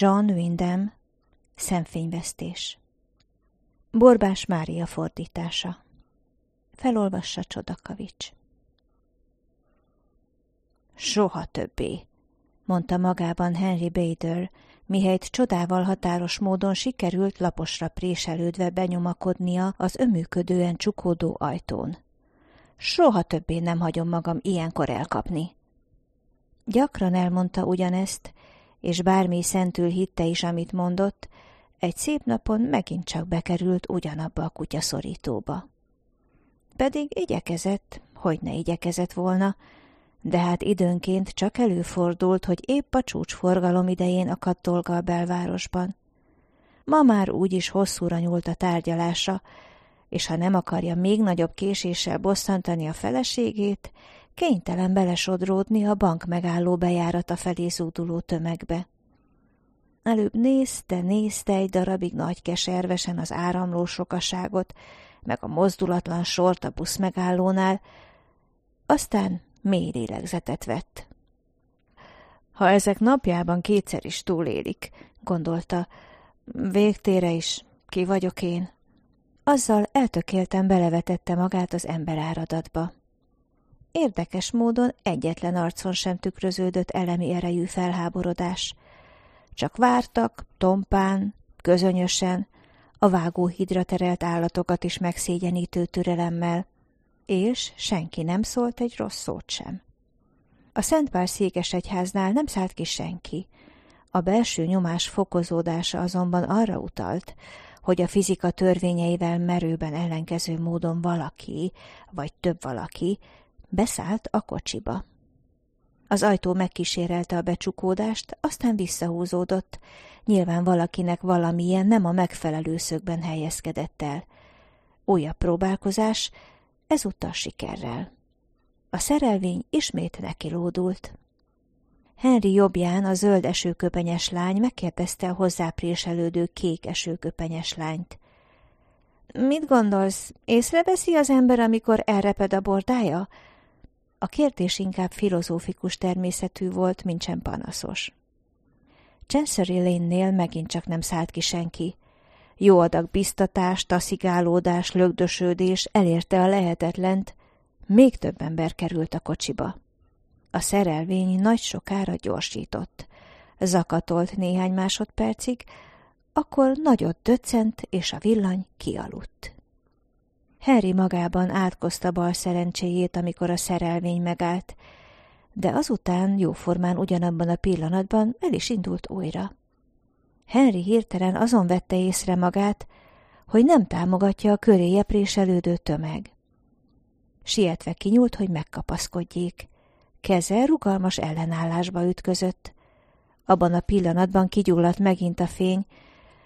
John Wyndham, Szemfényvesztés. Borbás Mária fordítása. Felolvassa Csodakavics. Soha többé, mondta magában Henry Bader, mihelyt csodával határos módon sikerült laposra préselődve benyomakodnia az öműködően csukódó ajtón. Soha többé nem hagyom magam ilyenkor elkapni. Gyakran elmondta ugyanezt, és bármi szentül hitte is, amit mondott, egy szép napon megint csak bekerült ugyanabba a kutyaszorítóba. Pedig igyekezett, hogy ne igyekezett volna, de hát időnként csak előfordult, hogy épp a csúcsforgalom idején akadt dolga a belvárosban. Ma már úgyis hosszúra nyúlt a tárgyalásra, és ha nem akarja még nagyobb késéssel bosszantani a feleségét, kénytelen belesodródni a bank megálló bejárata felé zúduló tömegbe. Előbb nézte, nézte egy darabig nagy keservesen az áramló sokaságot, meg a mozdulatlan sort a busz megállónál, aztán mély lélegzetet vett. Ha ezek napjában kétszer is túlélik, gondolta, végtére is ki vagyok én. Azzal eltökélten belevetette magát az emberáradatba. Érdekes módon egyetlen arcon sem tükröződött elemi erejű felháborodás. Csak vártak, tompán, közönösen, a vágóhidra terelt állatokat is megszégyenítő türelemmel, és senki nem szólt egy rossz szót sem. A Szentpár székesegyháznál nem szállt ki senki. A belső nyomás fokozódása azonban arra utalt, hogy a fizika törvényeivel merőben ellenkező módon valaki, vagy több valaki beszállt a kocsiba. Az ajtó megkísérelte a becsukódást, aztán visszahúzódott. Nyilván valakinek valamilyen nem a megfelelő szögben helyezkedett el. Újabb próbálkozás, ezúttal sikerrel. A szerelvény ismét nekilódult. Henry jobbján a zöld esőköpenyes lány megkérdezte a hozzápréselődő kék esőköpenyes lányt. Mit gondolsz, észreveszi az ember, amikor elreped a bordája? A kérdés inkább filozófikus természetű volt, mint sem panaszos. Chancery Lane-nél megint csak nem szállt ki senki. Jó adag biztatás, taszigálódás, lögdösödés elérte a lehetetlent, még több ember került a kocsiba. A szerelvény nagy sokára gyorsított. Zakatolt néhány másodpercig, akkor nagyot döccent, és a villany kialudt. Harry magában átkozta bal szerencséjét, amikor a szerelvény megállt, de azután jóformán ugyanabban a pillanatban el is indult újra. Henry hirtelen azon vette észre magát, hogy nem támogatja a köréje préselődő tömeg. Sietve kinyúlt, hogy megkapaszkodjék. Keze rugalmas ellenállásba ütközött. Abban a pillanatban kigyulladt megint a fény,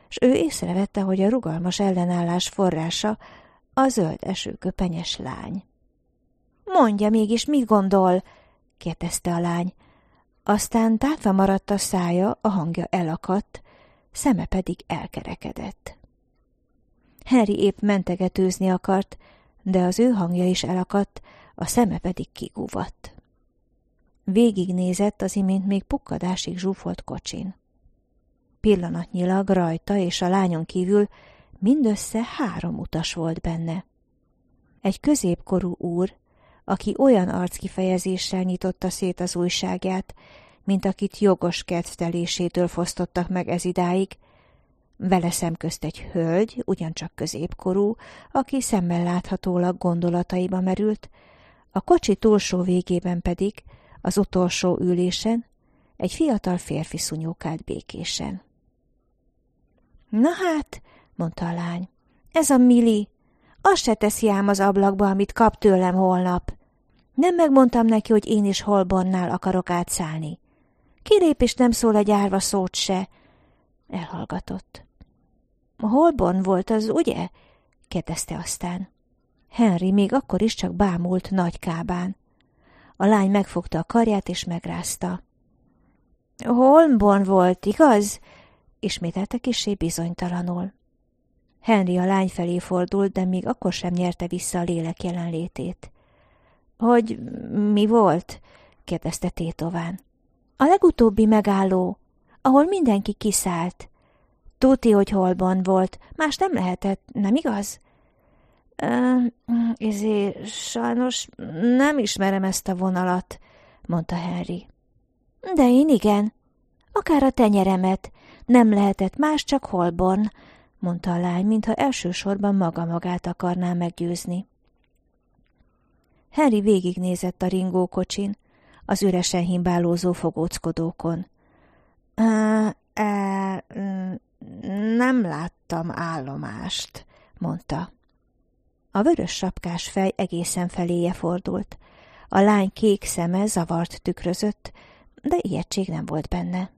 s ő észrevette, hogy a rugalmas ellenállás forrása a zöld esőköpenyes lány. Mondja mégis, mit gondol? kérdezte a lány. Aztán tátva maradt a szája, a hangja elakadt, szeme pedig elkerekedett. Harry épp mentegetőzni akart, de az ő hangja is elakadt, a szeme pedig kigúvatt. Végignézett az imént még pukkadásig zsúfolt kocsin. Pillanatnyilag rajta és a lányon kívül mindössze három utas volt benne. Egy középkorú úr, aki olyan arckifejezéssel nyitotta szét az újságját, mint akit jogos kedvtelésétől fosztottak meg ez idáig, vele szemközt egy hölgy, ugyancsak középkorú, aki szemmel láthatólag gondolataiba merült, a kocsi túlsó végében pedig, az utolsó ülésen, egy fiatal férfi szunyókált békésen. Na hát, mondta a lány, ez a Mili, azt se teszi ám az ablakba, amit kap tőlem holnap. Nem megmondtam neki, hogy én is Holbornnál akarok átszállni. Kilépés nem szól a gyárva szót se. Elhallgatott. Holborn volt az, ugye? kérdezte aztán. Henry még akkor is csak bámult nagy kábán. A lány megfogta a karját és megrázta. Holborn volt, igaz? ismételte kisé bizonytalanul. Henry a lány felé fordult, de még akkor sem nyerte vissza a lélek jelenlétét. Hogy mi volt? kérdezte tétován. A legutóbbi megálló, ahol mindenki kiszállt. Tuti, hogy holban volt, más nem lehetett, nem igaz? Izé, sajnos nem ismerem ezt a vonalat, mondta Harry. De én igen. Akár a tenyeremet. Nem lehetett más, csak Holborn, mondta a lány, mintha elsősorban maga magát akarná meggyőzni. Harry végignézett a ringókocsin, az üresen himbálózó fogóckodókon. E, e, nem láttam állomást, mondta. A vörös sapkás fej egészen feléje fordult. A lány kék szeme zavart tükrözött, de ijegység nem volt benne.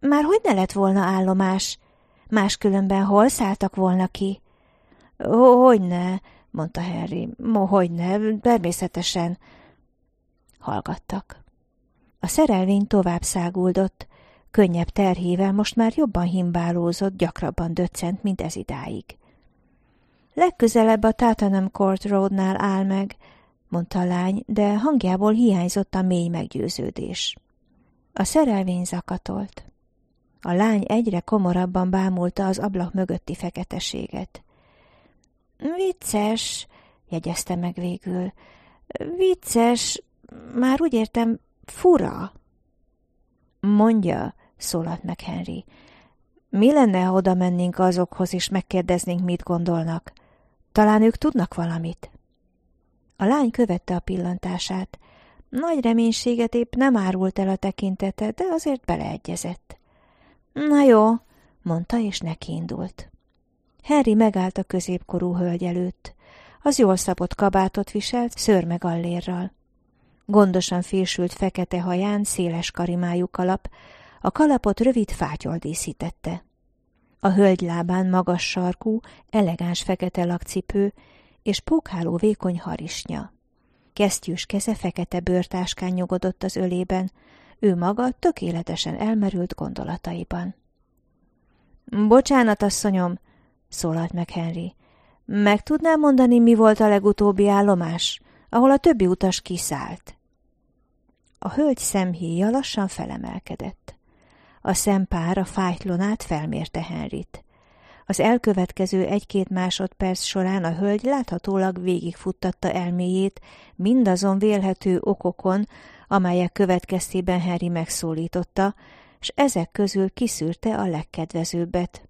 Már hogy ne lett volna állomás? Máskülönben hol szálltak volna ki? Hogyne, mondta Harry. Hogyne, természetesen. Hallgattak. A szerelvény tovább száguldott, könnyebb terhével most már jobban himbálózott, gyakrabban döccent, mint ez idáig. Legközelebb a Tatanem Court Roadnál áll meg, mondta a lány, de hangjából hiányzott a mély meggyőződés. A szerelvény zakatolt. A lány egyre komorabban bámulta az ablak mögötti feketeséget. Vicces, jegyezte meg végül. Vicces, már úgy értem, fura. Mondja, szólalt meg Henry. Mi lenne, ha oda mennénk azokhoz, és megkérdeznénk, mit gondolnak? Talán ők tudnak valamit. A lány követte a pillantását. Nagy reménységet épp nem árult el a tekintete, de azért beleegyezett. Na jó, mondta, és nekiindult. Harry megállt a középkorú hölgy előtt. Az jól szabott kabátot viselt, szőrme gallérral. Gondosan fésült fekete haján széles karimájú kalap, a kalapot rövid fátyol díszítette. A hölgy lábán magas sarkú, elegáns fekete lakcipő és pókháló vékony harisnya. Kesztyűs keze fekete bőrtáskán nyugodott az ölében, ő maga tökéletesen elmerült gondolataiban. Bocsánat, asszonyom, szólalt meg Henry. Meg tudná mondani, mi volt a legutóbbi állomás, ahol a többi utas kiszállt? A hölgy szemhéja lassan felemelkedett. A szempár a fájtlonát felmérte Henryt. Az elkövetkező egy-két másodperc során a hölgy láthatólag végigfuttatta elméjét mindazon vélhető okokon, amelyek következtében Harry megszólította, s ezek közül kiszűrte a legkedvezőbbet.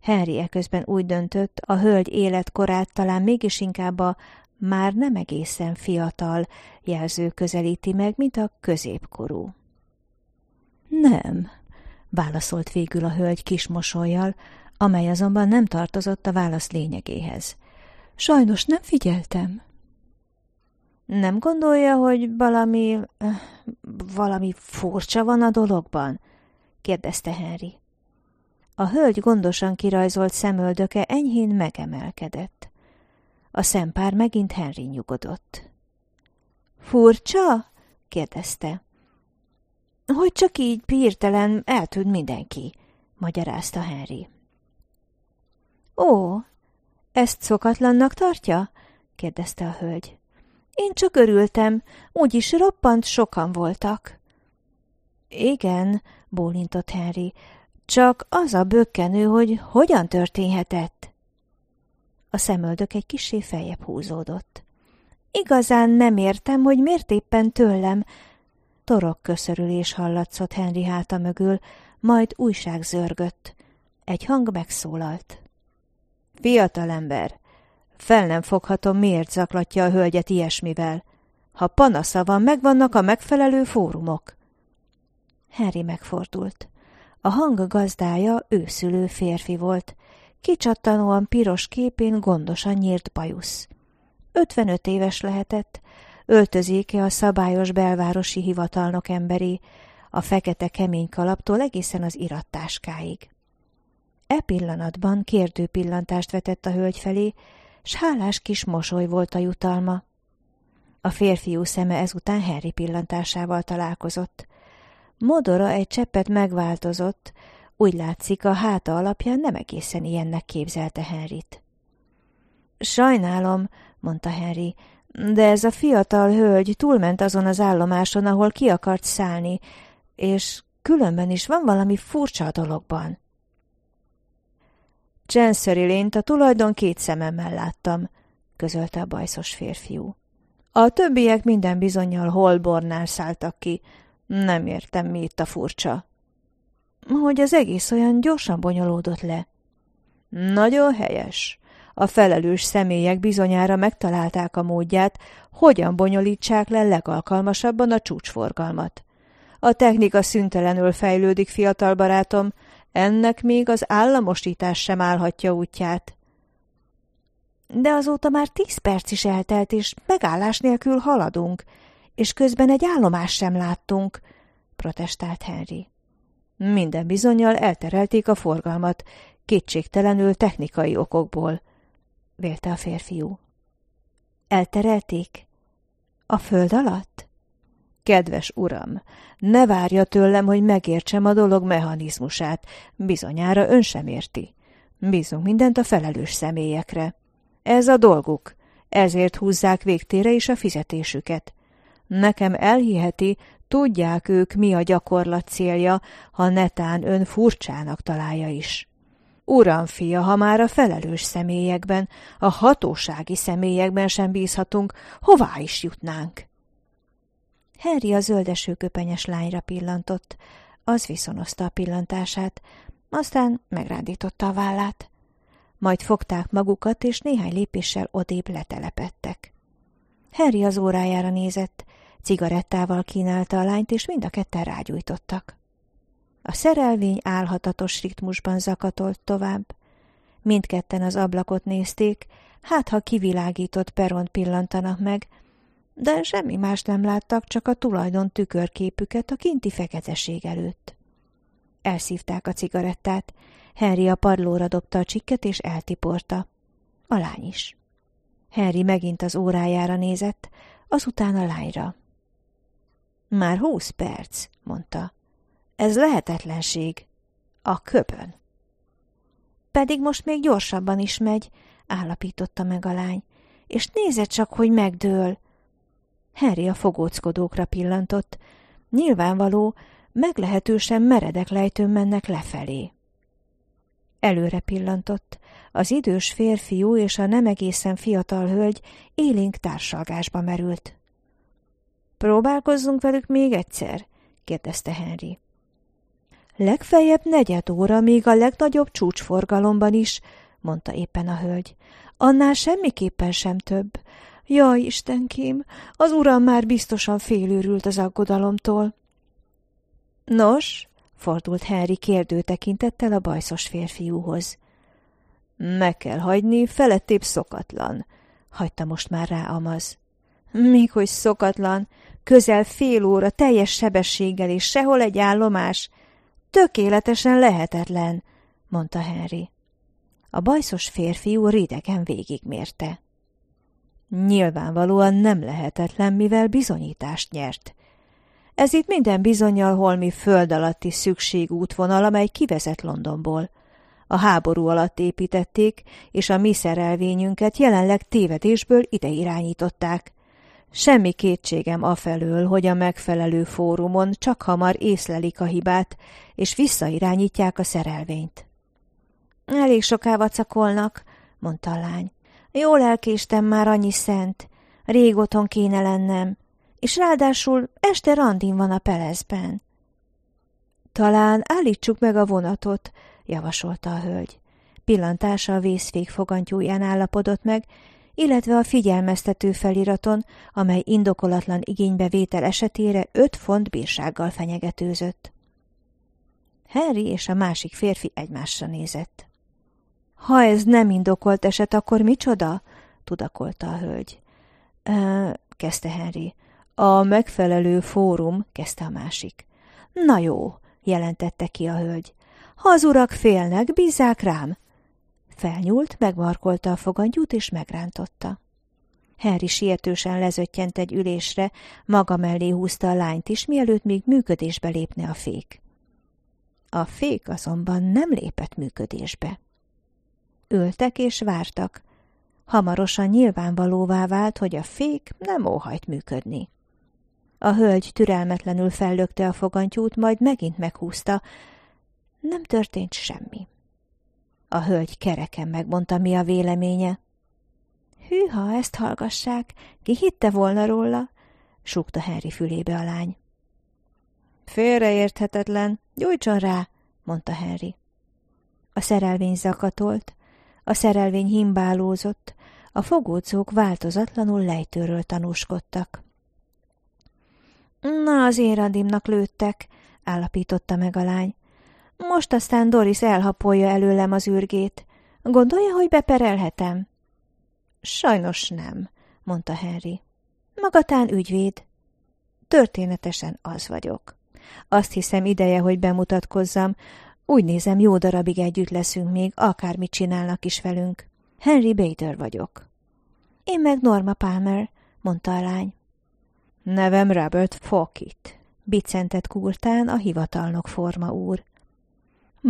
Harry eközben úgy döntött, a hölgy életkorát talán mégis inkább a már nem egészen fiatal jelző közelíti meg, mint a középkorú. Nem, válaszolt végül a hölgy kis mosolyjal, amely azonban nem tartozott a válasz lényegéhez. Sajnos nem figyeltem. Nem gondolja, hogy valami... Eh, valami furcsa van a dologban? kérdezte Henry. A hölgy gondosan kirajzolt szemöldöke enyhén megemelkedett. A szempár megint Henry nyugodott. Furcsa? kérdezte. Hogy csak így pírtelen eltűnt mindenki, magyarázta Henry. Ó, ezt szokatlannak tartja? kérdezte a hölgy. Én csak örültem, úgyis roppant sokan voltak. Igen, bólintott Henry, csak az a bökkenő, hogy hogyan történhetett. A szemöldök egy kisé feljebb húzódott. Igazán nem értem, hogy miért éppen tőlem. Torok köszörülés hallatszott Henry háta mögül, majd újság zörgött. Egy hang megszólalt. Fiatalember, fel nem foghatom, miért zaklatja a hölgyet ilyesmivel. Ha panasza van, megvannak a megfelelő fórumok. Harry megfordult. A hang gazdája őszülő férfi volt, kicsattanóan piros képén gondosan nyírt bajusz. Ötvenöt éves lehetett, öltözéke a szabályos belvárosi hivatalnok emberi, a fekete kemény kalaptól egészen az irattáskáig. E pillanatban kérdő pillantást vetett a hölgy felé, s hálás kis mosoly volt a jutalma. A férfiú szeme ezután Harry pillantásával találkozott. Modora egy cseppet megváltozott, úgy látszik, a háta alapján nem egészen ilyennek képzelte Henryt. Sajnálom, mondta Henry, de ez a fiatal hölgy túlment azon az állomáson, ahol ki akart szállni, és különben is van valami furcsa a dologban. Chancery lént a tulajdon két szememmel láttam, közölte a bajszos férfiú. A többiek minden bizonyal Holbornál szálltak ki. Nem értem, mi itt a furcsa. Hogy az egész olyan gyorsan bonyolódott le. Nagyon helyes. A felelős személyek bizonyára megtalálták a módját, hogyan bonyolítsák le legalkalmasabban a csúcsforgalmat. A technika szüntelenül fejlődik, fiatal barátom, ennek még az államosítás sem állhatja útját. De azóta már tíz perc is eltelt, és megállás nélkül haladunk, és közben egy állomás sem láttunk, protestált Henry. Minden bizonyal elterelték a forgalmat, kétségtelenül technikai okokból, vélte a férfiú. Elterelték? A föld alatt? Kedves uram, ne várja tőlem, hogy megértsem a dolog mechanizmusát, bizonyára ön sem érti. Bízunk mindent a felelős személyekre. Ez a dolguk, ezért húzzák végtére is a fizetésüket. Nekem elhiheti, tudják ők, mi a gyakorlat célja, ha netán ön furcsának találja is. Uram, fia, ha már a felelős személyekben, a hatósági személyekben sem bízhatunk, hová is jutnánk? Harry a zöldeső köpenyes lányra pillantott, az viszonozta a pillantását, aztán megrándította a vállát. Majd fogták magukat, és néhány lépéssel odébb letelepettek. Harry az órájára nézett, cigarettával kínálta a lányt, és mind a ketten rágyújtottak. A szerelvény álhatatos ritmusban zakatolt tovább. Mindketten az ablakot nézték, hát ha kivilágított peront pillantanak meg, de semmi más nem láttak, csak a tulajdon tükörképüket a kinti feketeség előtt. Elszívták a cigarettát, Henry a padlóra dobta a csikket és eltiporta. A lány is. Henry megint az órájára nézett, azután a lányra. Már húsz perc, mondta. Ez lehetetlenség. A köpön. Pedig most még gyorsabban is megy, állapította meg a lány. És nézed csak, hogy megdől. Harry a fogóckodókra pillantott. Nyilvánvaló, meglehetősen meredek lejtőn mennek lefelé. Előre pillantott. Az idős férfiú és a nem egészen fiatal hölgy élénk társalgásba merült. Próbálkozzunk velük még egyszer? kérdezte Henry. Legfeljebb negyed óra, még a legnagyobb csúcsforgalomban is, mondta éppen a hölgy. Annál semmiképpen sem több. Jaj, Istenkém, az uram már biztosan félőrült az aggodalomtól. Nos, fordult Henry kérdő tekintettel a bajszos férfiúhoz. Meg kell hagyni, felettébb szokatlan, hagyta most már rá Amaz. Még hogy szokatlan, közel fél óra teljes sebességgel és sehol egy állomás. Tökéletesen lehetetlen, mondta Henry. A bajszos férfiú ridegen végigmérte. Nyilvánvalóan nem lehetetlen, mivel bizonyítást nyert. Ez itt minden bizonyal holmi föld alatti szükségútvonal, amely kivezet Londonból. A háború alatt építették, és a mi szerelvényünket jelenleg tévedésből ide irányították. Semmi kétségem afelől, hogy a megfelelő fórumon csak hamar észlelik a hibát, és visszairányítják a szerelvényt. Elég soká vacakolnak, mondta a lány. Jól elkéstem már annyi szent. Rég otthon kéne lennem. És ráadásul este randin van a pelezben. Talán állítsuk meg a vonatot, javasolta a hölgy. Pillantása a vészfék fogantyúján állapodott meg, illetve a figyelmeztető feliraton, amely indokolatlan igénybevétel esetére öt font bírsággal fenyegetőzött. Harry és a másik férfi egymásra nézett. Ha ez nem indokolt eset, akkor micsoda? tudakolta a hölgy. E, kezdte Henry. A megfelelő fórum, kezdte a másik. Na jó, jelentette ki a hölgy. Ha az urak félnek, bízzák rám. Felnyúlt, megmarkolta a fogantyút és megrántotta. Harry sietősen lezöttyent egy ülésre, maga mellé húzta a lányt is, mielőtt még működésbe lépne a fék. A fék azonban nem lépett működésbe. Ültek és vártak. Hamarosan nyilvánvalóvá vált, hogy a fék nem óhajt működni. A hölgy türelmetlenül fellökte a fogantyút, majd megint meghúzta. Nem történt semmi. A hölgy kereken megmondta, mi a véleménye. Hűha, ezt hallgassák, ki hitte volna róla? súgta Henry fülébe a lány. Félreérthetetlen, gyújtson rá, mondta Henry. A szerelvény zakatolt, a szerelvény himbálózott, a fogócók változatlanul lejtőről tanúskodtak. Na, az én randimnak lőttek, állapította meg a lány. Most aztán Doris elhapolja előlem az űrgét. Gondolja, hogy beperelhetem? Sajnos nem, mondta Henry. Magatán ügyvéd. Történetesen az vagyok. Azt hiszem ideje, hogy bemutatkozzam. Úgy nézem, jó darabig együtt leszünk még, akármit csinálnak is velünk. Henry Bader vagyok. Én meg Norma Palmer, mondta a lány. Nevem Robert Fawkett, bicentett kurtán a hivatalnok forma úr.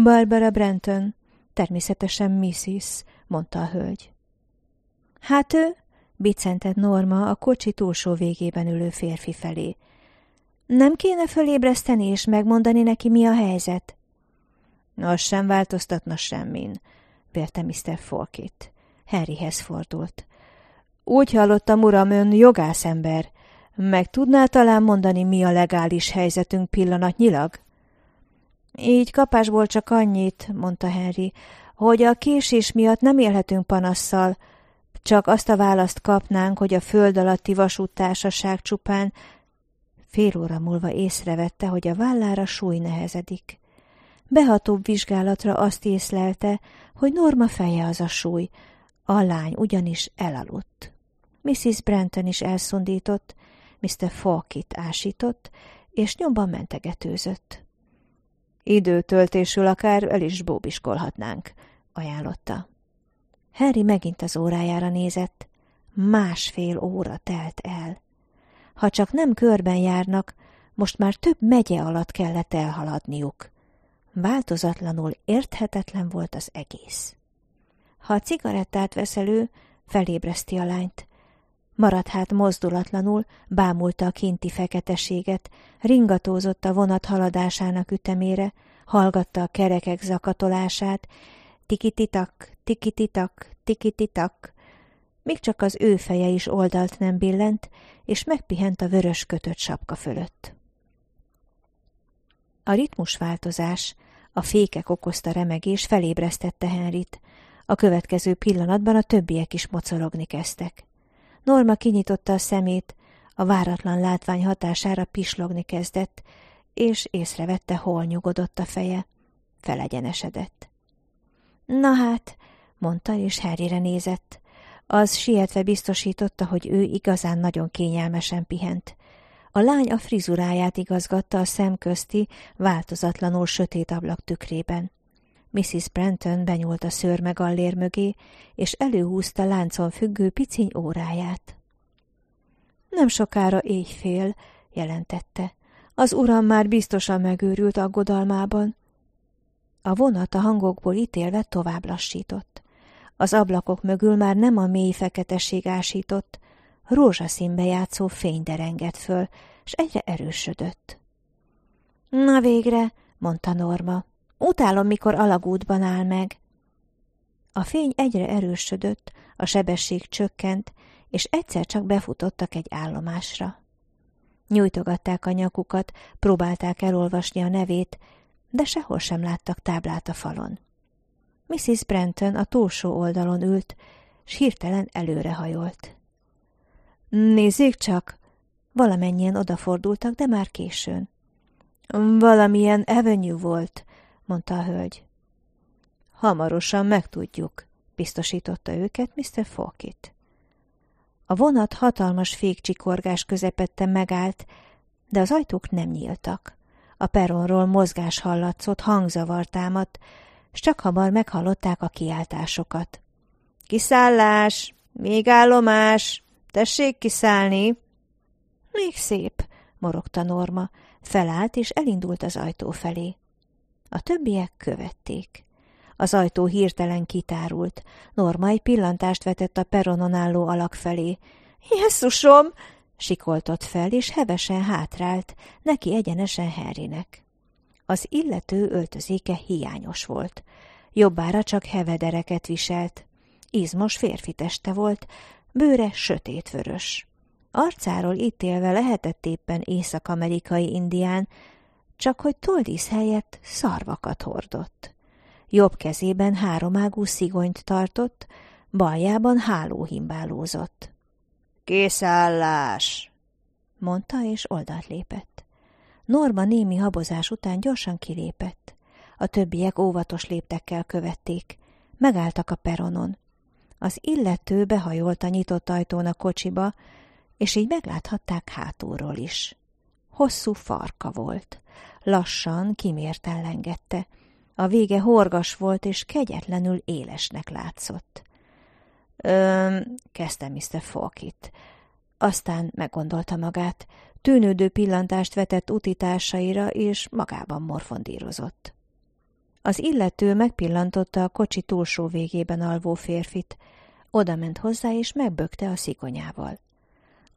Barbara Brenton, természetesen Mrs., mondta a hölgy. Hát ő, bicentett Norma a kocsi túlsó végében ülő férfi felé. Nem kéne fölébreszteni és megmondani neki, mi a helyzet? Az sem változtatna semmin, vérte Mr. Fawkett. Harryhez fordult. Úgy hallottam, uram, ön jogászember. Meg tudná talán mondani, mi a legális helyzetünk pillanatnyilag? Így kapásból csak annyit, mondta Henry, hogy a késés miatt nem élhetünk panasszal, csak azt a választ kapnánk, hogy a föld alatti vasúttársaság csupán fél óra múlva észrevette, hogy a vállára súly nehezedik. Behatóbb vizsgálatra azt észlelte, hogy Norma feje az a súly, a lány ugyanis elaludt. Mrs. Brenton is elszundított, Mr. Falkit ásított, és nyomban mentegetőzött. Időtöltésül akár el is bóbiskolhatnánk, ajánlotta. Harry megint az órájára nézett. Másfél óra telt el. Ha csak nem körben járnak, most már több megye alatt kellett elhaladniuk. Változatlanul érthetetlen volt az egész. Ha a cigarettát vesz elő, felébreszti a lányt. Maradt hát mozdulatlanul, bámulta a kinti feketeséget, ringatózott a vonat haladásának ütemére, hallgatta a kerekek zakatolását, tikititak, tikititak, tikititak, még csak az ő feje is oldalt nem billent, és megpihent a vörös kötött sapka fölött. A ritmusváltozás, a fékek okozta remegés felébresztette Henrit. A következő pillanatban a többiek is mocorogni kezdtek. Norma kinyitotta a szemét, a váratlan látvány hatására pislogni kezdett, és észrevette, hol nyugodott a feje. Felegyenesedett. Na hát, mondta, és Harryre nézett. Az sietve biztosította, hogy ő igazán nagyon kényelmesen pihent. A lány a frizuráját igazgatta a szemközti, változatlanul sötét ablak tükrében. Mrs. Brenton benyúlt a szőrmegallér mögé, és előhúzta láncon függő piciny óráját. Nem sokára éjfél, jelentette. Az uram már biztosan megőrült aggodalmában. A vonat a hangokból ítélve tovább lassított. Az ablakok mögül már nem a mély feketeség ásított, rózsaszínbe játszó fény derengett föl, s egyre erősödött. Na végre, mondta Norma, utálom, mikor alagútban áll meg. A fény egyre erősödött, a sebesség csökkent, és egyszer csak befutottak egy állomásra. Nyújtogatták a nyakukat, próbálták elolvasni a nevét, de sehol sem láttak táblát a falon. Mrs. Brenton a túlsó oldalon ült, s hirtelen előrehajolt. Nézzék csak! Valamennyien odafordultak, de már későn. Valamilyen avenue volt, mondta a hölgy. Hamarosan megtudjuk, biztosította őket Mr. Fawkett. A vonat hatalmas fékcsikorgás közepette megállt, de az ajtók nem nyíltak. A peronról mozgás hallatszott, hangzavar támadt, s csak hamar meghallották a kiáltásokat. Kiszállás! Még állomás! Tessék kiszállni! Még szép, morogta Norma, felállt és elindult az ajtó felé. A többiek követték. Az ajtó hirtelen kitárult. Norma egy pillantást vetett a peronon álló alak felé. – Jesszusom! Sikoltott fel, és hevesen hátrált, neki egyenesen Harrynek. Az illető öltözéke hiányos volt. Jobbára csak hevedereket viselt. Izmos férfi teste volt, bőre sötétvörös. Arcáról ítélve lehetett éppen észak-amerikai indián, csak hogy toldísz helyett szarvakat hordott. Jobb kezében háromágú szigonyt tartott, baljában hálóhimbálózott. – Készállás! – mondta, és oldalt lépett. Norma némi habozás után gyorsan kilépett. A többiek óvatos léptekkel követték. Megálltak a peronon. Az illető behajolt a nyitott ajtón a kocsiba, és így megláthatták hátulról is. Hosszú farka volt. Lassan, kimérten lengette. A vége horgas volt, és kegyetlenül élesnek látszott. Öm, kezdte Mr. Falkit. Aztán meggondolta magát, tűnődő pillantást vetett utitársaira, és magában morfondírozott. Az illető megpillantotta a kocsi túlsó végében alvó férfit, oda ment hozzá, és megbökte a szikonyával.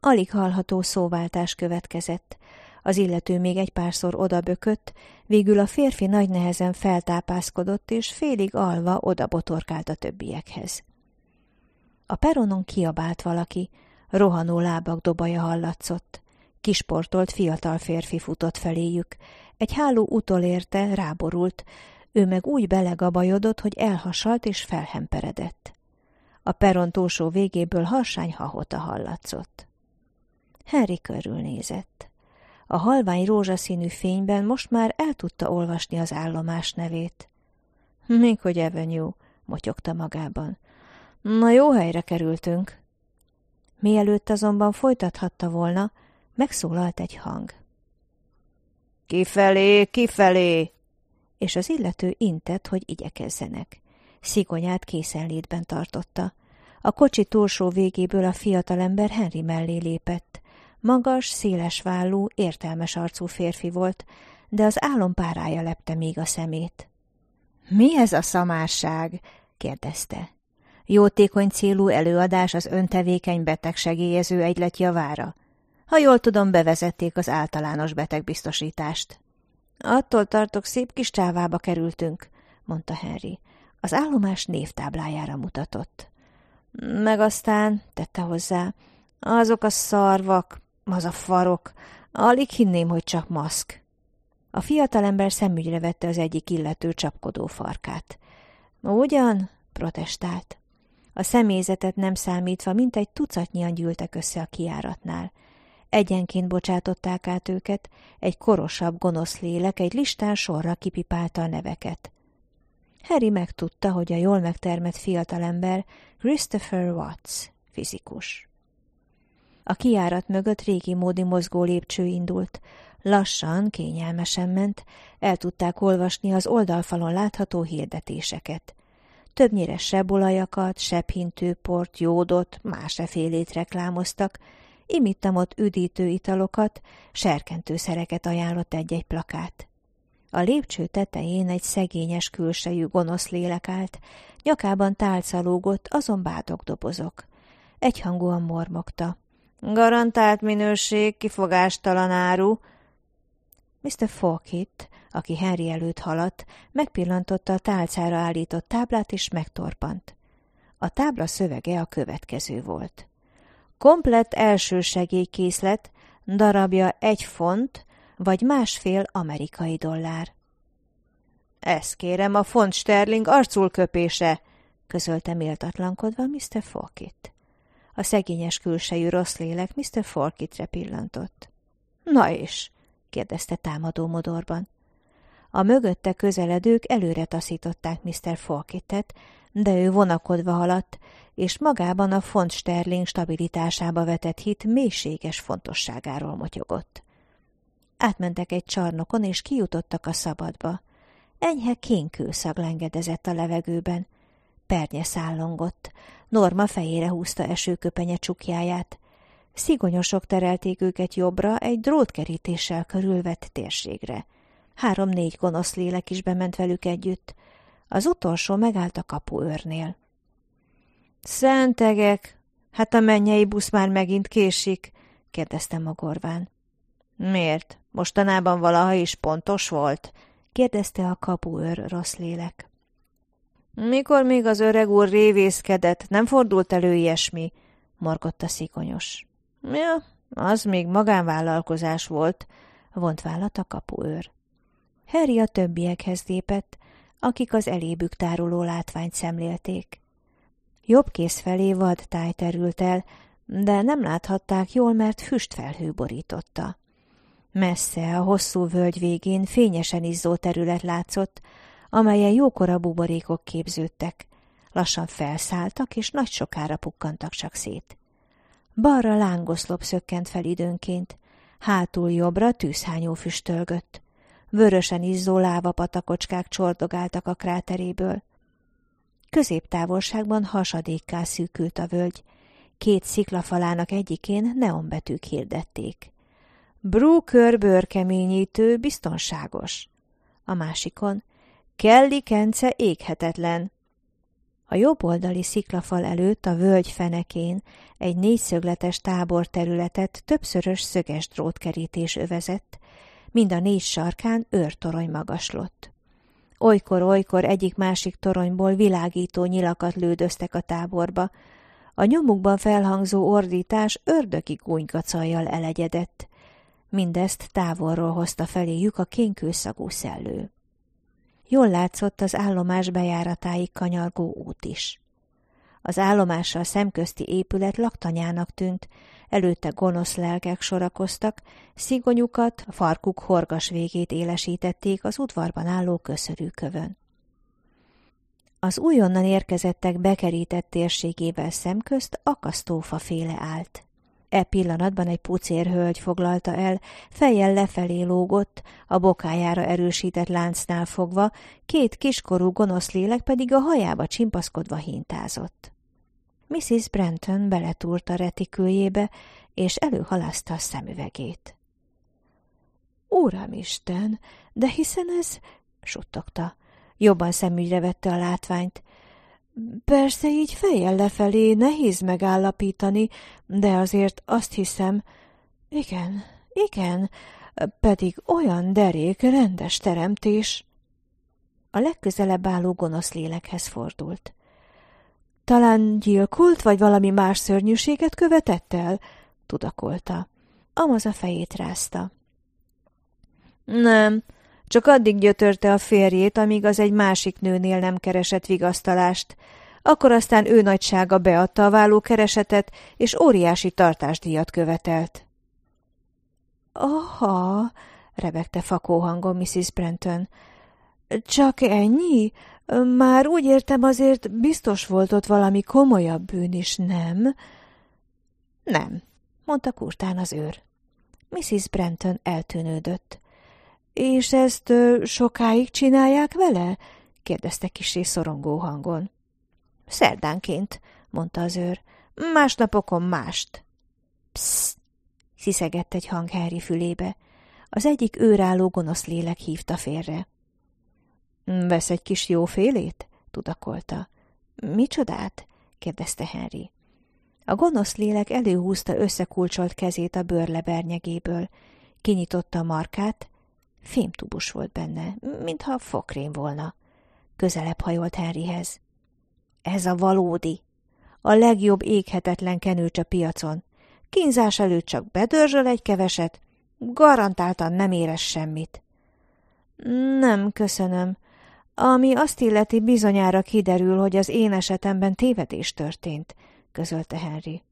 Alig hallható szóváltás következett. Az illető még egy párszor odabökött, végül a férfi nagy nehezen feltápászkodott, és félig alva odabotorkált a többiekhez. A peronon kiabált valaki, rohanó lábak dobaja hallatszott. Kisportolt fiatal férfi futott feléjük. Egy háló utolérte, ráborult, ő meg úgy belegabajodott, hogy elhasalt és felhemperedett. A peron túlsó végéből harsány hahota hallatszott. Harry körülnézett. A halvány rózsaszínű fényben most már el tudta olvasni az állomás nevét. Még hogy Avenue, motyogta magában. Na jó helyre kerültünk. Mielőtt azonban folytathatta volna, megszólalt egy hang. Kifelé, kifelé! És az illető intett, hogy igyekezzenek. Szigonyát készenlétben tartotta. A kocsi túlsó végéből a fiatalember Henry mellé lépett. Magas, széles vállú, értelmes arcú férfi volt, de az álompárája lepte még a szemét. – Mi ez a szamárság? – kérdezte. Jótékony célú előadás az öntevékeny betegsegélyező egylet javára. Ha jól tudom, bevezették az általános betegbiztosítást. Attól tartok, szép kis csávába kerültünk, mondta Henry. Az állomás névtáblájára mutatott. Meg aztán, tette hozzá, azok a szarvak, az a farok, alig hinném, hogy csak maszk. A fiatalember szemügyre vette az egyik illető csapkodó farkát. Ugyan? protestált. A személyzetet nem számítva mintegy tucatnyian gyűltek össze a kiáratnál. Egyenként bocsátották át őket, egy korosabb, gonosz lélek egy listán sorra kipipálta a neveket. Harry megtudta, hogy a jól megtermett fiatalember Christopher Watts, fizikus. A kiárat mögött régi módi mozgó lépcső indult. Lassan, kényelmesen ment, el tudták olvasni az oldalfalon látható hirdetéseket. Többnyire sebolajakat, sebhintőport, jódot, más efélét reklámoztak, imittamott üdítő italokat, serkentőszereket ajánlott egy-egy plakát. A lépcső tetején egy szegényes külsejű gonosz lélek állt, nyakában tálcalógott, azon bádog dobozok. Egyhangúan mormogta. Garantált minőség, kifogástalan áru. Mr. Falkit, aki Henry előtt haladt, megpillantotta a tálcára állított táblát, és megtorpant. A tábla szövege a következő volt. Komplett elsősegélykészlet, darabja egy font, vagy másfél amerikai dollár. Ezt kérem a font sterling arcul köpése, közölte méltatlankodva Mr. Falkit. A szegényes külsejű rossz lélek Mr. Forkitre pillantott. Na és? kérdezte támadó modorban. A mögötte közeledők előre taszították Mr. Falkitet, de ő vonakodva haladt, és magában a font sterling stabilitásába vetett hit mélységes fontosságáról motyogott. Átmentek egy csarnokon, és kijutottak a szabadba. Enyhe kénkőszag lengedezett a levegőben. Pernye szállongott, Norma fejére húzta esőköpenye csukjáját. Szigonyosok terelték őket jobbra egy drótkerítéssel körülvett térségre. Három-négy gonosz lélek is bement velük együtt. Az utolsó megállt a kapuőrnél. Szentegek! Hát a mennyei busz már megint késik, kérdezte magorván. Miért? Mostanában valaha is pontos volt? kérdezte a kapuőr rossz lélek. Mikor még az öreg úr révészkedett, nem fordult elő ilyesmi, morgott a szikonyos. Ja, az még magánvállalkozás volt, vont vállat a kapuőr. Harry a többiekhez lépett, akik az elébük táruló látványt szemlélték. Jobb kész felé vad táj terült el, de nem láthatták jól, mert füstfelhő borította. Messze a hosszú völgy végén fényesen izzó terület látszott, amelyen jókora buborékok képződtek. Lassan felszálltak, és nagy sokára pukkantak csak szét. Balra lángoszlop szökkent fel időnként, hátul jobbra tűzhányó füstölgött. Vörösen izzó lávapatakocskák csordogáltak a kráteréből. Középtávolságban hasadékká szűkült a völgy, két sziklafalának egyikén neonbetűk hirdették. Brooker bőrkeményítő biztonságos. A másikon Kelly Kence éghetetlen. A jobb oldali sziklafal előtt a völgy fenekén egy négyszögletes táborterületet többszörös szöges drótkerítés övezett, mind a négy sarkán őrtorony magaslott. Olykor-olykor egyik-másik toronyból világító nyilakat lődöztek a táborba, a nyomukban felhangzó ordítás ördögi gúnykacajjal elegyedett. Mindezt távolról hozta feléjük a kénkőszagú szellő. Jól látszott az állomás bejáratáig kanyargó út is. Az állomással szemközti épület laktanyának tűnt, előtte gonosz lelkek sorakoztak, szigonyukat, farkuk horgas végét élesítették az udvarban álló köszörű kövön. Az újonnan érkezettek bekerített térségével szemközt akasztófa féle állt. E pillanatban egy pucérhölgy foglalta el, fejjel lefelé lógott, a bokájára erősített láncnál fogva, két kiskorú gonosz lélek pedig a hajába csimpaszkodva hintázott. Mrs. Brenton beletúrt a retikőjébe, és előhalaszta a szemüvegét. Uramisten, de hiszen ez... suttogta. Jobban szemügyre vette a látványt. Persze így fejjel lefelé nehéz megállapítani, de azért azt hiszem... Igen, igen, pedig olyan derék, rendes teremtés. A legközelebb álló gonosz lélekhez fordult. Talán gyilkult, vagy valami más szörnyűséget követett el? tudakolta. Amaz a fejét rázta. Nem, csak addig gyötörte a férjét, amíg az egy másik nőnél nem keresett vigasztalást. Akkor aztán ő nagysága beadta a válló keresetet, és óriási tartásdíjat követelt. Aha, rebegte fakó hangon Mrs. Brenton. Csak ennyi? Már úgy értem, azért biztos volt ott valami komolyabb bűn is, nem? Nem, mondta kurtán az őr. Mrs. Brenton eltűnődött. És ezt ö, sokáig csinálják vele? kérdezte kisé szorongó hangon. Szerdánként, mondta az őr. Másnapokon mást. Psz! sziszegett egy hang Harry fülébe. Az egyik őrálló gonosz lélek hívta félre. Vesz egy kis jófélét? tudakolta. Micsodát? kérdezte Henry. A gonosz lélek előhúzta összekulcsolt kezét a bőrlebernyegéből, kinyitotta a markát, fémtubus volt benne, mintha fokrém volna. Közelebb hajolt Henryhez. Ez a valódi, a legjobb éghetetlen kenőcs a piacon. Kínzás előtt csak bedörzsöl egy keveset, garantáltan nem érez semmit. Nem, köszönöm, ami azt illeti bizonyára kiderül, hogy az én esetemben tévedés történt, közölte Henry.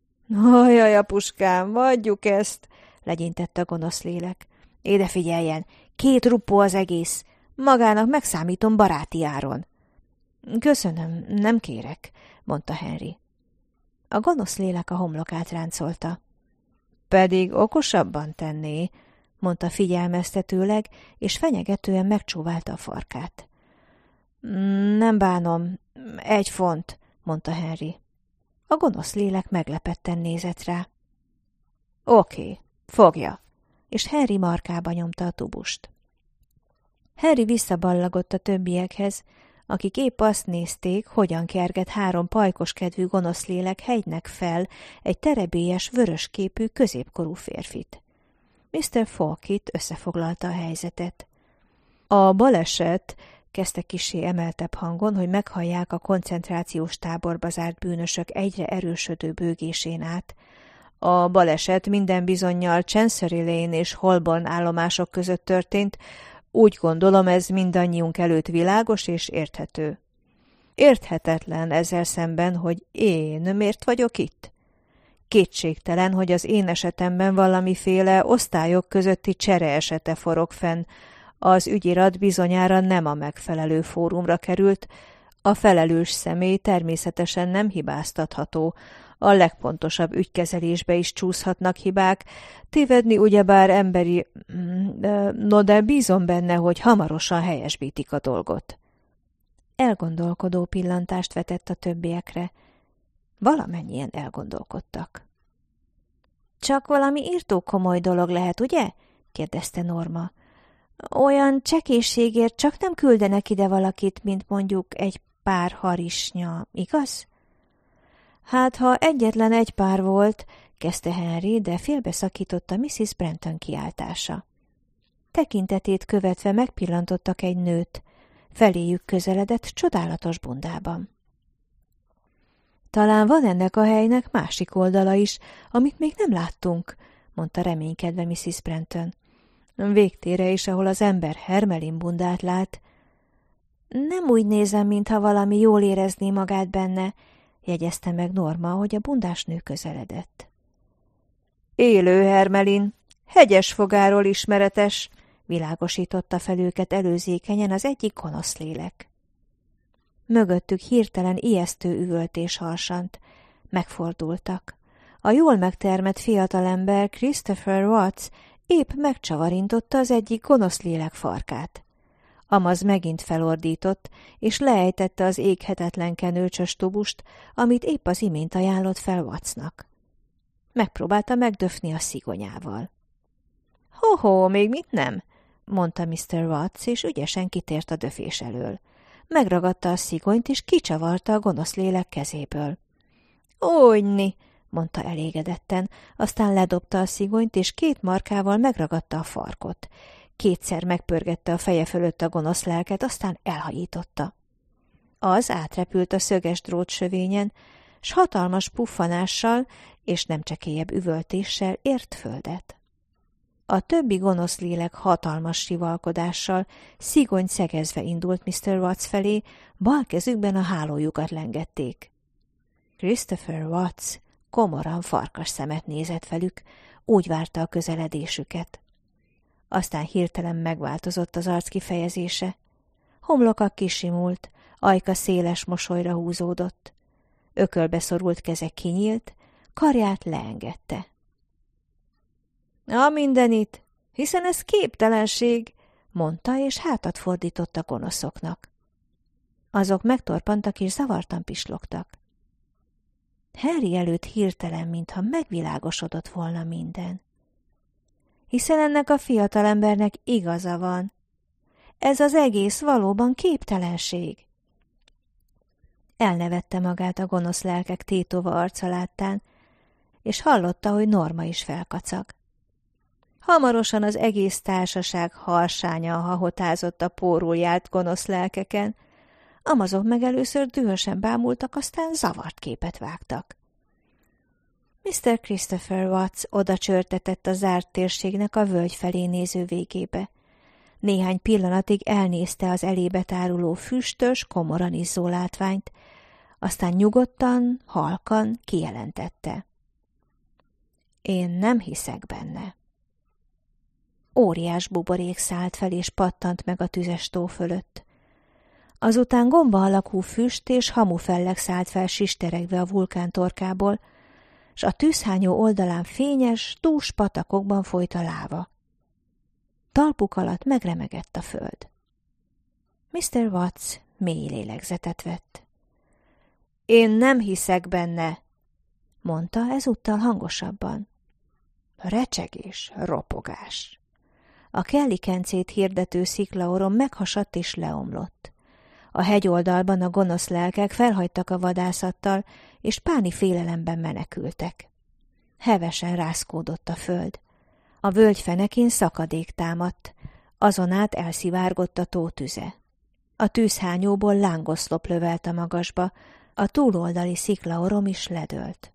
Ajaj, apuskám, vagyjuk ezt, legyintette a gonosz lélek. Éde figyeljen, két ruppó az egész. Magának megszámítom baráti áron. Köszönöm, nem kérek, mondta Henry. A gonosz lélek a homlokát ráncolta. Pedig okosabban tenné, mondta figyelmeztetőleg, és fenyegetően megcsóválta a farkát. Nem bánom, egy font, mondta Henry. A gonosz lélek meglepetten nézett rá. Oké, fogja, és Harry markába nyomta a tubust. Harry visszaballagott a többiekhez, akik épp azt nézték, hogyan kerget három pajkos kedvű gonosz lélek hegynek fel egy terebélyes, vörösképű, középkorú férfit. Mr. Falkit összefoglalta a helyzetet. A baleset, kezdte kisé emeltebb hangon, hogy meghallják a koncentrációs táborba zárt bűnösök egyre erősödő bőgésén át. A baleset minden bizonyal Chancery Lane és Holborn állomások között történt, úgy gondolom ez mindannyiunk előtt világos és érthető. Érthetetlen ezzel szemben, hogy én miért vagyok itt. Kétségtelen, hogy az én esetemben valamiféle osztályok közötti csere esete forog fenn. Az ügyirat bizonyára nem a megfelelő fórumra került, a felelős személy természetesen nem hibáztatható, a legpontosabb ügykezelésbe is csúszhatnak hibák, tévedni ugyebár emberi... Mm, no, de bízom benne, hogy hamarosan helyesbítik a dolgot. Elgondolkodó pillantást vetett a többiekre. Valamennyien elgondolkodtak. Csak valami írtó komoly dolog lehet, ugye? kérdezte Norma. Olyan csekészségért csak nem küldenek ide valakit, mint mondjuk egy pár harisnya, igaz? Hát, ha egyetlen egy pár volt, kezdte Henry, de félbeszakította Mrs. Brenton kiáltása. Tekintetét követve megpillantottak egy nőt, feléjük közeledett csodálatos bundában. Talán van ennek a helynek másik oldala is, amit még nem láttunk, mondta reménykedve Mrs. Brenton. Végtére is, ahol az ember Hermelin bundát lát. Nem úgy nézem, mintha valami jól érezné magát benne, jegyezte meg Norma, hogy a bundás nő közeledett. Élő Hermelin, hegyes fogáról ismeretes, világosította fel őket előzékenyen az egyik gonosz lélek. Mögöttük hirtelen ijesztő üvöltés harsant. Megfordultak. A jól megtermett fiatalember Christopher Watts épp megcsavarintotta az egyik gonosz lélek farkát. Amaz megint felordított, és leejtette az éghetetlen kenőcsös tubust, amit épp az imént ajánlott fel Wattsnak. Megpróbálta megdöfni a szigonyával. Ho-ho, még mit nem? mondta Mr. Watts, és ügyesen kitért a döfés elől. Megragadta a szigonyt, és kicsavarta a gonosz lélek kezéből. Ojni, mondta elégedetten, aztán ledobta a szigonyt, és két markával megragadta a farkot. Kétszer megpörgette a feje fölött a gonosz lelket, aztán elhajította. Az átrepült a szöges drótsövényen, s hatalmas puffanással és nem csekélyebb üvöltéssel ért földet. A többi gonosz lélek hatalmas sivalkodással, szigony szegezve indult Mr. Watts felé, bal kezükben a hálójukat lengették. Christopher Watts komoran farkas szemet nézett velük, úgy várta a közeledésüket. Aztán hirtelen megváltozott az arc kifejezése. Homloka kisimult, ajka széles mosolyra húzódott. Ökölbe szorult keze kinyílt, karját leengedte. A mindenit, hiszen ez képtelenség, mondta, és hátat fordított a gonoszoknak. Azok megtorpantak és zavartan pislogtak. Harry előtt hirtelen, mintha megvilágosodott volna minden. Hiszen ennek a fiatalembernek igaza van. Ez az egész valóban képtelenség. Elnevette magát a gonosz lelkek tétova arca láttán, és hallotta, hogy Norma is felkacag. Hamarosan az egész társaság harsánya hahotázott a pórulját gonosz lelkeken, amazok meg először dühösen bámultak, aztán zavart képet vágtak. Mr. Christopher Watts oda csörtetett a zárt térségnek a völgy felé néző végébe. Néhány pillanatig elnézte az elébe táruló füstös, komoran izzó látványt, aztán nyugodtan, halkan kijelentette. Én nem hiszek benne. Óriás buborék szállt fel és pattant meg a tüzes tó fölött. Azután gomba alakú füst és hamufelleg szállt fel sisteregve a vulkán torkából, s a tűzhányó oldalán fényes, dús patakokban folyt a láva. Talpuk alatt megremegett a föld. Mr. Watts mély lélegzetet vett. Én nem hiszek benne, mondta ezúttal hangosabban. Recsegés, ropogás. A kellikencét hirdető sziklaorom meghasadt és leomlott. A hegyoldalban a gonosz lelkek felhagytak a vadászattal, és páni félelemben menekültek. Hevesen rászkódott a föld. A völgy fenekén szakadék támadt, azon át elszivárgott a tótüze. A tűzhányóból lángoszlop lövelt a magasba, a túloldali sziklaorom is ledőlt.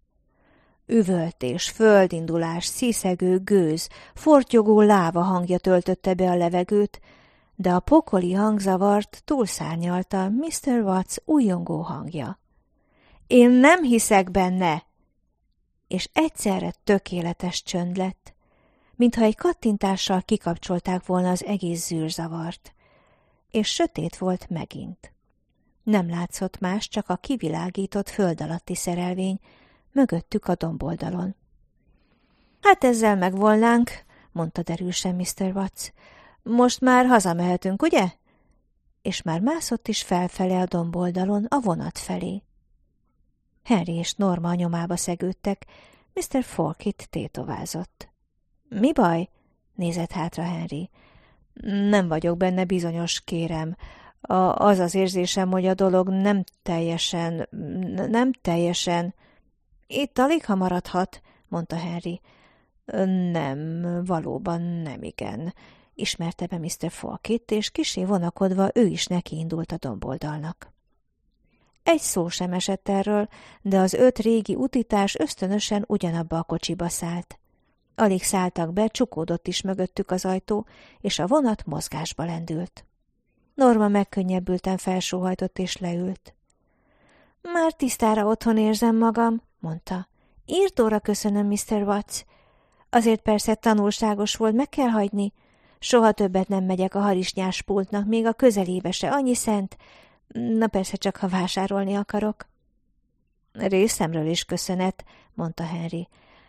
Üvöltés, földindulás, sziszegő gőz, fortyogó láva hangja töltötte be a levegőt, de a pokoli hangzavart túlszárnyalta Mr. Watts újongó hangja. Én nem hiszek benne! És egyszerre tökéletes csönd lett, mintha egy kattintással kikapcsolták volna az egész zűrzavart, és sötét volt megint. Nem látszott más, csak a kivilágított föld alatti szerelvény, mögöttük a domboldalon. Hát ezzel megvolnánk, mondta derűsen Mr. Watts. Most már hazamehetünk, ugye? És már mászott is felfele a domboldalon a vonat felé. Henry és Norma a nyomába szegődtek, Mr. Forkit tétovázott. Mi baj? nézett hátra Henry. Nem vagyok benne bizonyos, kérem. A, az az érzésem, hogy a dolog nem teljesen, nem teljesen... Itt alig ha maradhat, mondta Henry. Nem, valóban nem igen, ismerte be Mr. Falkit, és kisé vonakodva ő is nekiindult a domboldalnak. Egy szó sem esett erről, de az öt régi utitás ösztönösen ugyanabba a kocsiba szállt. Alig szálltak be, csukódott is mögöttük az ajtó, és a vonat mozgásba lendült. Norma megkönnyebbülten felsóhajtott és leült. Már tisztára otthon érzem magam, mondta. Írtóra köszönöm, Mr. Watts. Azért persze tanulságos volt, meg kell hagyni. Soha többet nem megyek a harisnyás pultnak, még a közelébe se, annyi szent. Na persze csak, ha vásárolni akarok. Részemről is köszönet, mondta Henry.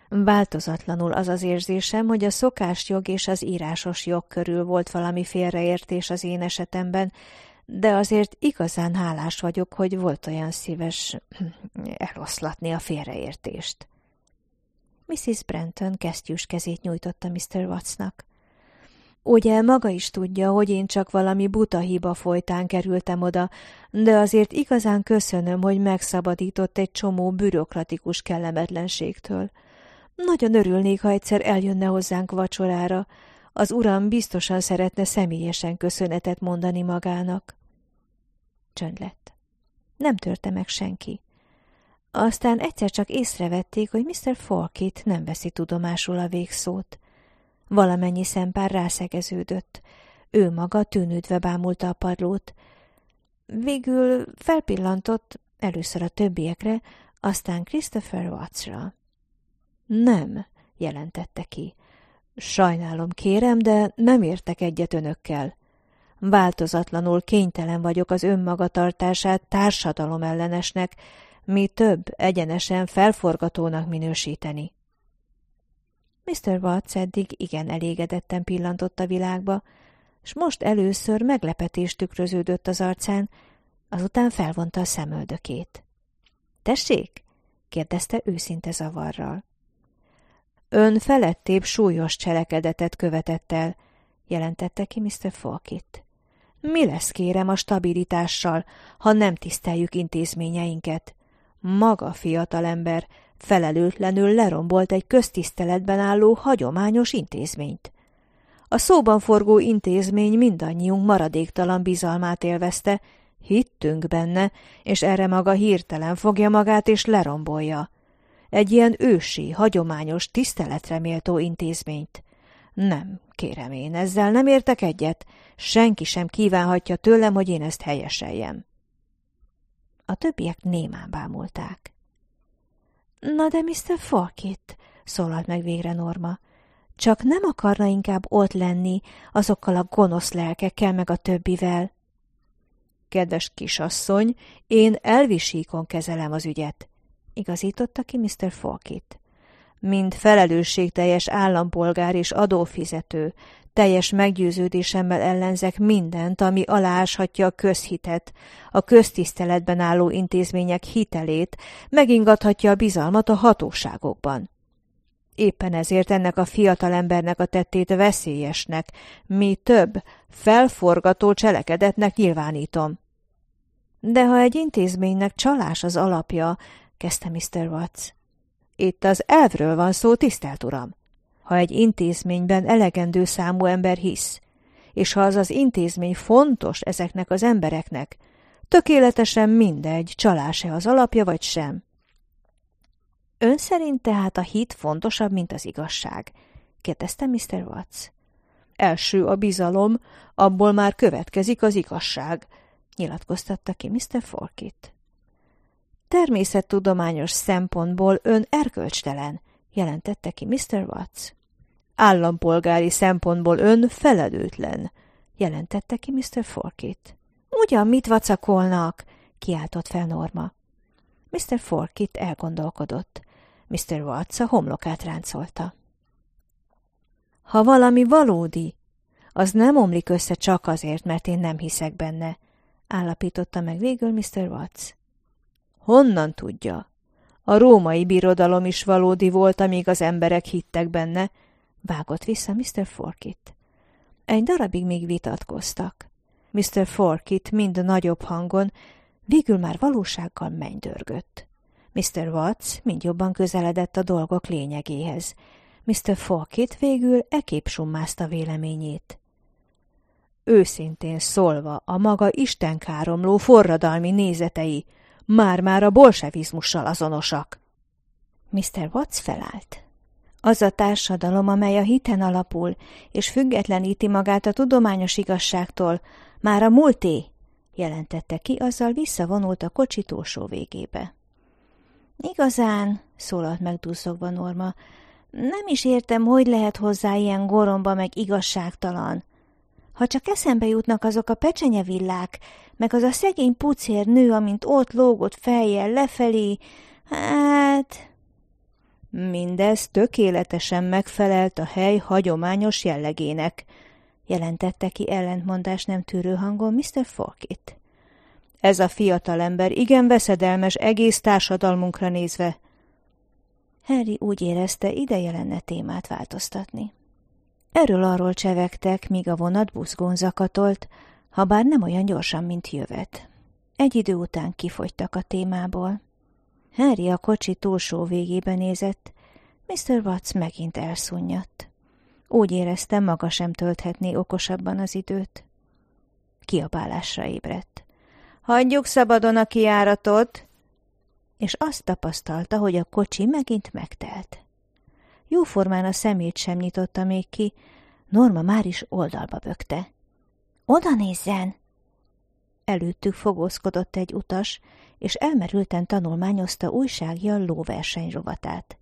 Változatlanul az az érzésem, hogy a szokásjog és az írásos jog körül volt valami félreértés az én esetemben, de azért igazán hálás vagyok, hogy volt olyan szíves eloszlatni a félreértést. Mrs. Brenton kesztyűs kezét nyújtotta Mr. Wattsnak. Ugye maga is tudja, hogy én csak valami buta hiba folytán kerültem oda, de azért igazán köszönöm, hogy megszabadított egy csomó bürokratikus kellemetlenségtől. Nagyon örülnék, ha egyszer eljönne hozzánk vacsorára. Az uram biztosan szeretne személyesen köszönetet mondani magának. Csönd lett. Nem törte meg senki. Aztán egyszer csak észrevették, hogy Mr. Falkit nem veszi tudomásul a végszót. Valamennyi szempár rászegeződött. Ő maga tűnődve bámulta a padlót. Végül felpillantott először a többiekre, aztán Christopher Wattsra. Nem, jelentette ki. Sajnálom, kérem, de nem értek egyet önökkel. Változatlanul kénytelen vagyok az önmagatartását társadalom ellenesnek, mi több egyenesen felforgatónak minősíteni. Mr. Watts eddig igen elégedetten pillantott a világba, s most először meglepetés tükröződött az arcán, azután felvonta a szemöldökét. – Tessék? – kérdezte őszinte zavarral. Ön felettébb súlyos cselekedetet követett el, jelentette ki Mr. Falkit. Mi lesz, kérem, a stabilitással, ha nem tiszteljük intézményeinket? Maga, fiatalember, felelőtlenül lerombolt egy köztiszteletben álló hagyományos intézményt. A szóban forgó intézmény mindannyiunk maradéktalan bizalmát élvezte, hittünk benne, és erre maga hirtelen fogja magát és lerombolja egy ilyen ősi, hagyományos, tiszteletre méltó intézményt. Nem, kérem én, ezzel nem értek egyet, senki sem kívánhatja tőlem, hogy én ezt helyeseljem. A többiek némán bámulták. Na de Mr. Falkit, szólalt meg végre Norma, csak nem akarna inkább ott lenni azokkal a gonosz lelkekkel meg a többivel. Kedves kisasszony, én elvisíkon kezelem az ügyet igazította ki Mr. Falkit. Mint felelősségteljes állampolgár és adófizető, teljes meggyőződésemmel ellenzek mindent, ami aláshatja a közhitet, a köztiszteletben álló intézmények hitelét, megingathatja a bizalmat a hatóságokban. Éppen ezért ennek a fiatalembernek a tettét veszélyesnek, mi több, felforgató cselekedetnek nyilvánítom. De ha egy intézménynek csalás az alapja, kezdte Mr. Watts. Itt az elvről van szó, tisztelt uram. Ha egy intézményben elegendő számú ember hisz, és ha az az intézmény fontos ezeknek az embereknek, tökéletesen mindegy, csalás-e az alapja vagy sem. Ön szerint tehát a hit fontosabb, mint az igazság? kérdezte Mr. Watts. Első a bizalom, abból már következik az igazság, nyilatkoztatta ki Mr. Forkit. Természettudományos szempontból ön erkölcstelen, jelentette ki Mr. Watts. Állampolgári szempontból ön felelőtlen, jelentette ki Mr. Forkit. Ugyan mit vacakolnak? kiáltott fel Norma. Mr. Forkit elgondolkodott. Mr. Watts a homlokát ráncolta. Ha valami valódi, az nem omlik össze csak azért, mert én nem hiszek benne, állapította meg végül Mr. Watts. Honnan tudja? A római birodalom is valódi volt, amíg az emberek hittek benne, vágott vissza Mr. Forkit. Egy darabig még vitatkoztak. Mr. Forkit mind nagyobb hangon, végül már valósággal mennydörgött. Mr. Watts mind jobban közeledett a dolgok lényegéhez. Mr. Forkit végül ekép summázta véleményét. Őszintén szólva, a maga istenkáromló forradalmi nézetei már-már a bolsevizmussal azonosak. Mr. Watts felállt. Az a társadalom, amely a hiten alapul, és függetleníti magát a tudományos igazságtól, már a múlté, jelentette ki, azzal visszavonult a kocsi túlsó végébe. Igazán, szólalt meg duzzogva Norma, nem is értem, hogy lehet hozzá ilyen goromba meg igazságtalan. Ha csak eszembe jutnak azok a pecsenyevillák, meg az a szegény pucér nő, amint ott lógott fejjel lefelé, hát... Mindez tökéletesen megfelelt a hely hagyományos jellegének, jelentette ki ellentmondás nem tűrő hangon Mr. Forkit. Ez a fiatalember igen veszedelmes egész társadalmunkra nézve. Harry úgy érezte, ideje lenne témát változtatni. Erről-arról csevegtek, míg a vonat buzgón zakatolt, ha bár nem olyan gyorsan, mint jövet. Egy idő után kifogytak a témából. Harry a kocsi túlsó végébe nézett, Mr. Watts megint elszúnnyadt. Úgy érezte, maga sem tölthetné okosabban az időt. Kiabálásra ébredt. Hagyjuk szabadon a kiáratot! És azt tapasztalta, hogy a kocsi megint megtelt. Jóformán a szemét sem nyitotta még ki, Norma már is oldalba bökte. Oda nézzen! Előttük fogózkodott egy utas, és elmerülten tanulmányozta újságja lóverseny rovatát.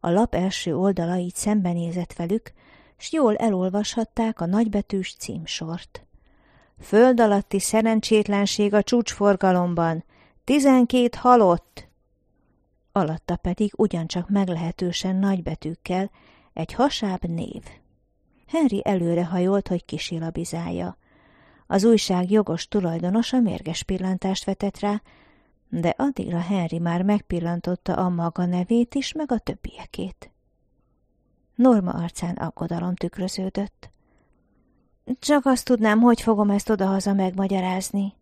A lap első oldala így szembenézett velük, s jól elolvashatták a nagybetűs címsort. Föld alatti szerencsétlenség a csúcsforgalomban. Tizenkét halott! Alatta pedig ugyancsak meglehetősen nagybetűkkel egy hasább név. Henry előrehajolt, hogy kisilabizálja. Az újság jogos tulajdonosa mérges pillantást vetett rá, de addigra Henry már megpillantotta a maga nevét is, meg a többiekét. Norma arcán aggodalom tükröződött. Csak azt tudnám, hogy fogom ezt odahaza megmagyarázni.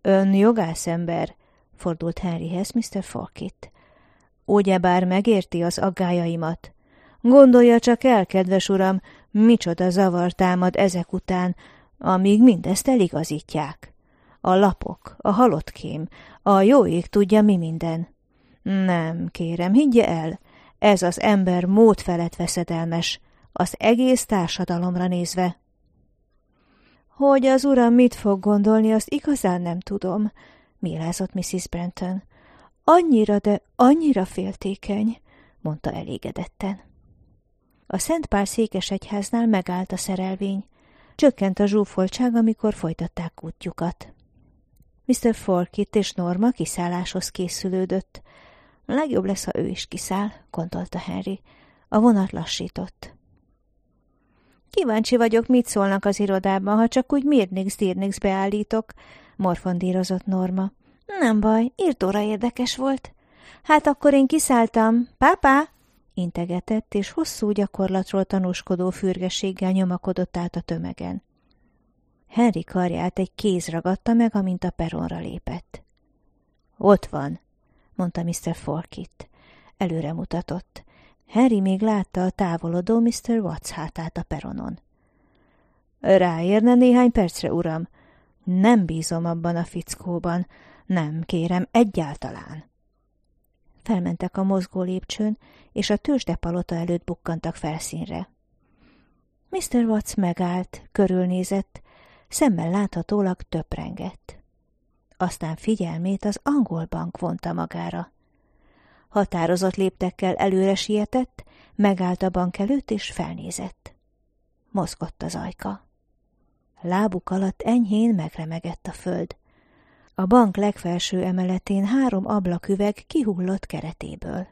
Ön jogászember, fordult Henryhez Mr. Falkit. Ugyebár megérti az aggájaimat. Gondolja csak el, kedves uram, micsoda zavar támad ezek után, amíg mindezt eligazítják. A lapok, a halottkém, a jó ég tudja mi minden. Nem, kérem, higgye el, ez az ember mód felett veszedelmes, az egész társadalomra nézve. Hogy az uram mit fog gondolni, azt igazán nem tudom, mírázott Mrs. Brenton. Annyira, de annyira féltékeny, mondta elégedetten. A Szent Pál székesegyháznál megállt a szerelvény. Csökkent a zsúfoltság, amikor folytatták útjukat. Mr. Forkit és Norma kiszálláshoz készülődött. Legjobb lesz, ha ő is kiszáll, gondolta Henry. A vonat lassított. Kíváncsi vagyok, mit szólnak az irodában, ha csak úgy mirnix-dirnix beállítok, morfondírozott Norma. Nem baj, írtóra érdekes volt. Hát akkor én kiszálltam. Pápá! integetett, és hosszú gyakorlatról tanúskodó fürgességgel nyomakodott át a tömegen. Henry karját egy kéz ragadta meg, amint a peronra lépett. Ott van, mondta Mr. Forkit. Előre mutatott. Harry még látta a távolodó Mr. Watts hátát a peronon. Ráérne néhány percre, uram? Nem bízom abban a fickóban. Nem, kérem, egyáltalán. Felmentek a mozgó lépcsőn, és a tőzsdepalota előtt bukkantak felszínre. Mr. Watts megállt, körülnézett, szemmel láthatólag töprengett. Aztán figyelmét az angol bank vonta magára. Határozott léptekkel előre sietett, megállt a bank előtt és felnézett. Mozgott az ajka. Lábuk alatt enyhén megremegett a föld. A bank legfelső emeletén három ablaküveg kihullott keretéből.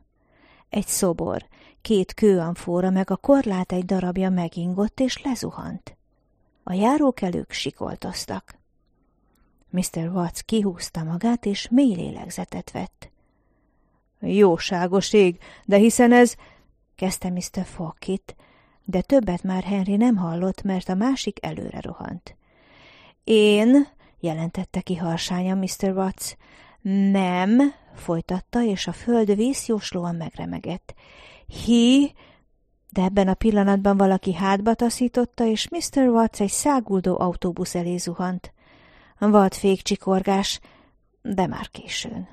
Egy szobor, két kőamfóra meg a korlát egy darabja megingott és lezuhant. A járókelők sikoltoztak. Mr. Watts kihúzta magát, és mély lélegzetet vett. Jóságos ég, de hiszen ez... kezdte Mr. Fockit, de többet már Henry nem hallott, mert a másik előre rohant. Én, jelentette ki harsányan Mr. Watts. Nem, folytatta, és a föld vészjóslóan megremegett. Hi, de ebben a pillanatban valaki hátba taszította, és Mr. Watts egy száguldó autóbusz elé zuhant. Vad fékcsikorgás, de már későn.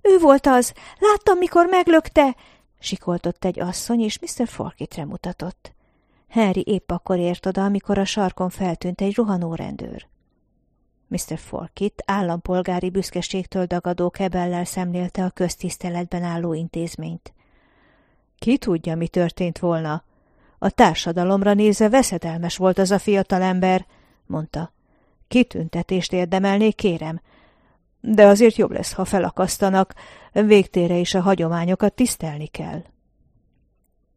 Ő volt az! Láttam, mikor meglökte! Sikoltott egy asszony, és Mr. Forkitre mutatott. Harry épp akkor ért oda, amikor a sarkon feltűnt egy rohanó rendőr. Mr. Forkit állampolgári büszkeségtől dagadó kebellel szemlélte a köztiszteletben álló intézményt. Ki tudja, mi történt volna? A társadalomra nézve veszedelmes volt az a fiatalember, mondta. Kitüntetést érdemelnék, kérem, de azért jobb lesz, ha felakasztanak, végtére is a hagyományokat tisztelni kell.